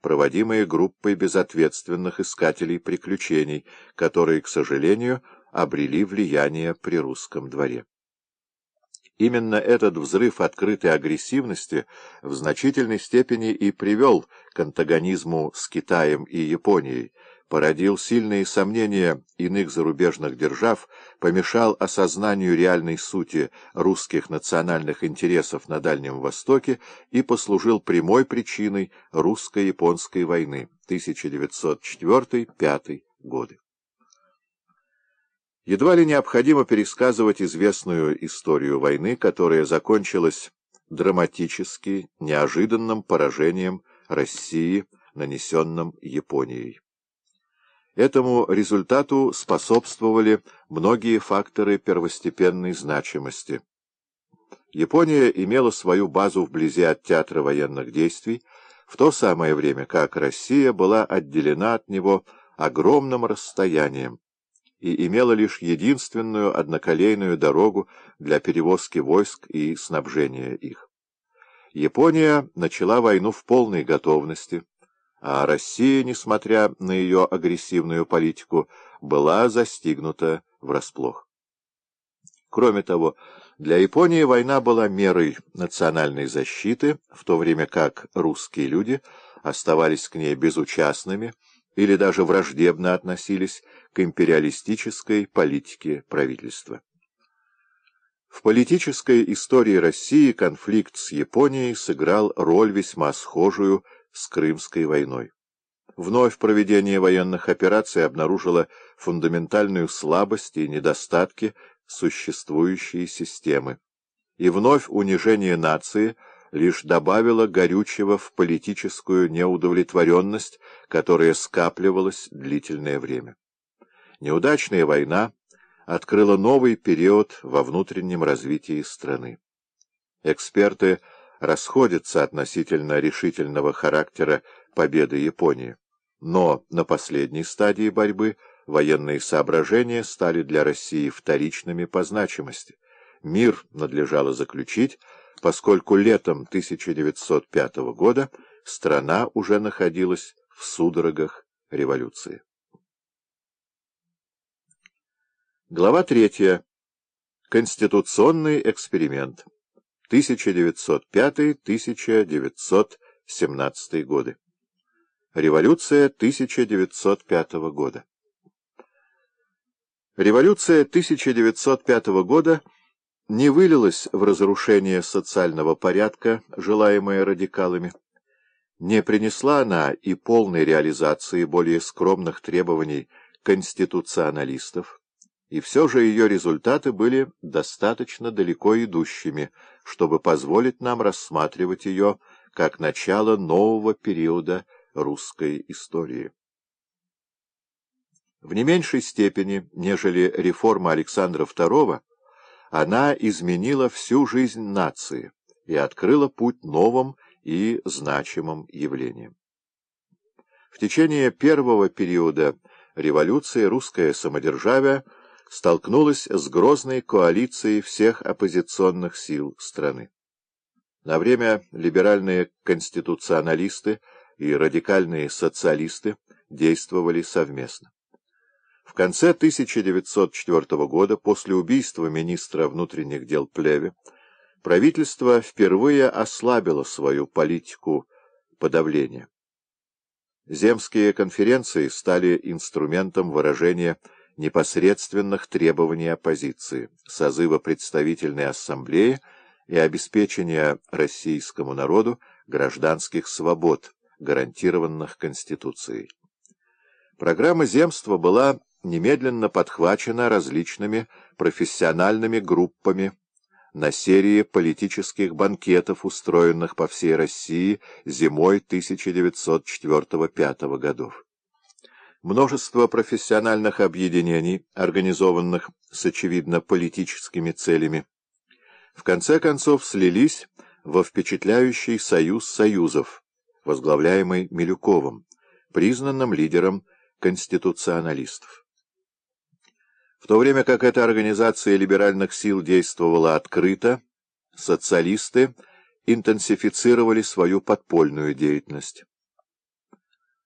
проводимые группой безответственных искателей приключений, которые, к сожалению, обрели влияние при русском дворе. Именно этот взрыв открытой агрессивности в значительной степени и привел к антагонизму с Китаем и Японией, породил сильные сомнения иных зарубежных держав, помешал осознанию реальной сути русских национальных интересов на Дальнем Востоке и послужил прямой причиной русско-японской войны 1904-1905 годы. Едва ли необходимо пересказывать известную историю войны, которая закончилась драматически неожиданным поражением России, нанесенным Японией. Этому результату способствовали многие факторы первостепенной значимости. Япония имела свою базу вблизи от театра военных действий, в то самое время как Россия была отделена от него огромным расстоянием и имела лишь единственную одноколейную дорогу для перевозки войск и снабжения их. Япония начала войну в полной готовности, а Россия, несмотря на ее агрессивную политику, была застигнута врасплох. Кроме того, для Японии война была мерой национальной защиты, в то время как русские люди оставались к ней безучастными или даже враждебно относились к империалистической политике правительства. В политической истории России конфликт с Японией сыграл роль весьма схожую с Крымской войной. Вновь проведение военных операций обнаружило фундаментальную слабость и недостатки существующей системы. И вновь унижение нации лишь добавило горючего в политическую неудовлетворенность, которая скапливалась длительное время. Неудачная война открыла новый период во внутреннем развитии страны. Эксперты расходятся относительно решительного характера победы Японии. Но на последней стадии борьбы военные соображения стали для России вторичными по значимости. Мир надлежало заключить, поскольку летом 1905 года страна уже находилась в судорогах революции. Глава третья. Конституционный эксперимент. 1905-1917 годы. Революция 1905 года. Революция 1905 года не вылилась в разрушение социального порядка, желаемое радикалами. Не принесла она и полной реализации более скромных требований конституционалистов, и все же ее результаты были достаточно далеко идущими, чтобы позволить нам рассматривать ее как начало нового периода русской истории. В не меньшей степени, нежели реформа Александра II, она изменила всю жизнь нации и открыла путь новым и значимым явлениям. В течение первого периода революции русское самодержавие – столкнулась с грозной коалицией всех оппозиционных сил страны. На время либеральные конституционалисты и радикальные социалисты действовали совместно. В конце 1904 года, после убийства министра внутренних дел Плеве, правительство впервые ослабило свою политику подавления. Земские конференции стали инструментом выражения непосредственных требований оппозиции, созыва представительной ассамблеи и обеспечения российскому народу гражданских свобод, гарантированных Конституцией. Программа земства была немедленно подхвачена различными профессиональными группами на серии политических банкетов, устроенных по всей России зимой 1904-1905 годов. Множество профессиональных объединений, организованных с очевидно политическими целями, в конце концов слились во впечатляющий союз союзов, возглавляемый Милюковым, признанным лидером конституционалистов. В то время как эта организация либеральных сил действовала открыто, социалисты интенсифицировали свою подпольную деятельность.